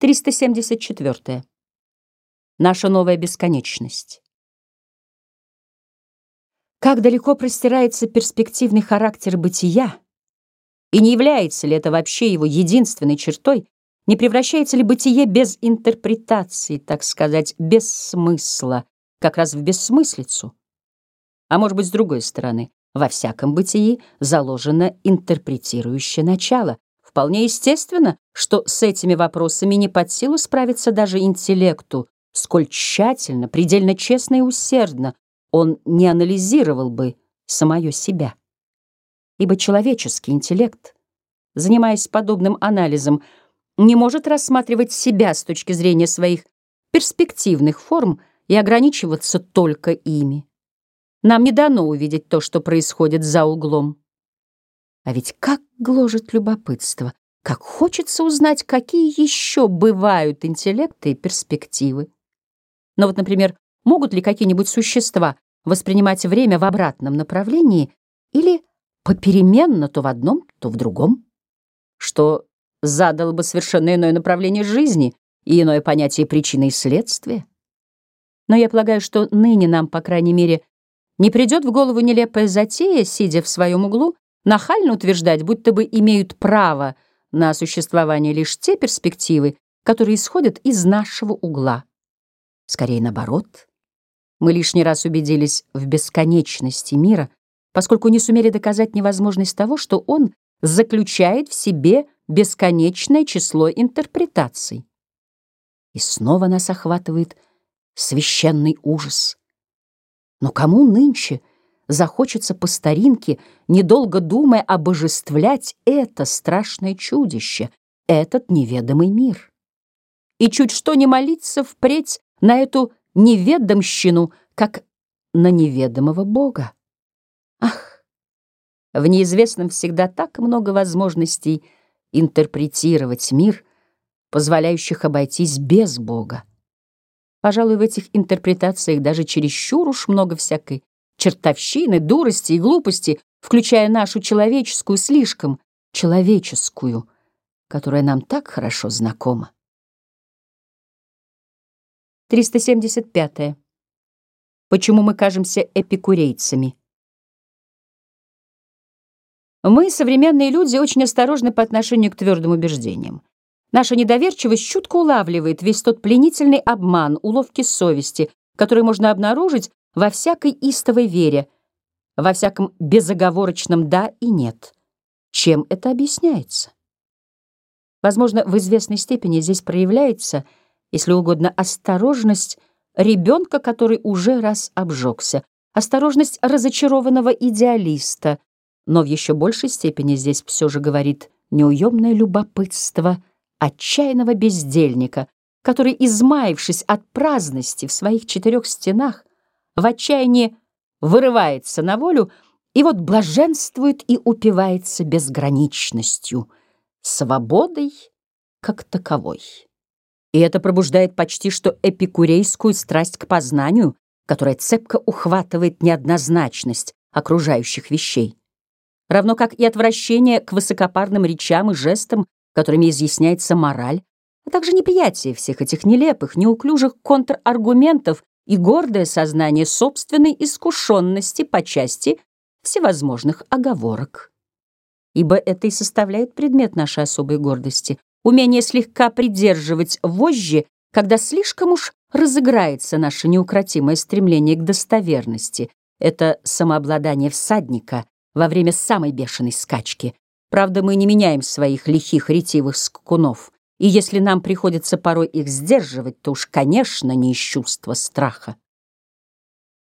374. Наша новая бесконечность. Как далеко простирается перспективный характер бытия, и не является ли это вообще его единственной чертой, не превращается ли бытие без интерпретации, так сказать, без смысла, как раз в бессмыслицу? А может быть, с другой стороны, во всяком бытии заложено интерпретирующее начало, Вполне естественно, что с этими вопросами не под силу справиться даже интеллекту, сколь тщательно, предельно честно и усердно он не анализировал бы самое себя. Ибо человеческий интеллект, занимаясь подобным анализом, не может рассматривать себя с точки зрения своих перспективных форм и ограничиваться только ими. Нам не дано увидеть то, что происходит за углом. А ведь как гложет любопытство, как хочется узнать, какие еще бывают интеллекты и перспективы. Но вот, например, могут ли какие-нибудь существа воспринимать время в обратном направлении или попеременно то в одном, то в другом, что задало бы совершенно иное направление жизни и иное понятие причины и следствия? Но я полагаю, что ныне нам, по крайней мере, не придет в голову нелепая затея, сидя в своем углу, нахально утверждать, будто бы имеют право на существование лишь те перспективы, которые исходят из нашего угла. Скорее наоборот. Мы лишний раз убедились в бесконечности мира, поскольку не сумели доказать невозможность того, что он заключает в себе бесконечное число интерпретаций. И снова нас охватывает священный ужас. Но кому нынче захочется по старинке, недолго думая, обожествлять это страшное чудище, этот неведомый мир. И чуть что не молиться впредь на эту неведомщину, как на неведомого Бога. Ах, в неизвестном всегда так много возможностей интерпретировать мир, позволяющих обойтись без Бога. Пожалуй, в этих интерпретациях даже чересчур уж много всякой чертовщины, дурости и глупости, включая нашу человеческую, слишком человеческую, которая нам так хорошо знакома. 375. -е. Почему мы кажемся эпикурейцами? Мы, современные люди, очень осторожны по отношению к твердым убеждениям. Наша недоверчивость чутко улавливает весь тот пленительный обман, уловки совести, который можно обнаружить во всякой истовой вере, во всяком безоговорочном «да» и «нет». Чем это объясняется? Возможно, в известной степени здесь проявляется, если угодно, осторожность ребенка, который уже раз обжегся, осторожность разочарованного идеалиста, но в еще большей степени здесь все же говорит неуемное любопытство отчаянного бездельника, который, измаившись от праздности в своих четырех стенах, в отчаянии вырывается на волю и вот блаженствует и упивается безграничностью, свободой как таковой. И это пробуждает почти что эпикурейскую страсть к познанию, которая цепко ухватывает неоднозначность окружающих вещей, равно как и отвращение к высокопарным речам и жестам, которыми изъясняется мораль, а также неприятие всех этих нелепых, неуклюжих контраргументов и гордое сознание собственной искушенности по части всевозможных оговорок. Ибо это и составляет предмет нашей особой гордости, умение слегка придерживать вожжи, когда слишком уж разыграется наше неукротимое стремление к достоверности. Это самообладание всадника во время самой бешеной скачки. Правда, мы не меняем своих лихих ретивых скакунов — и если нам приходится порой их сдерживать, то уж, конечно, не из чувства страха.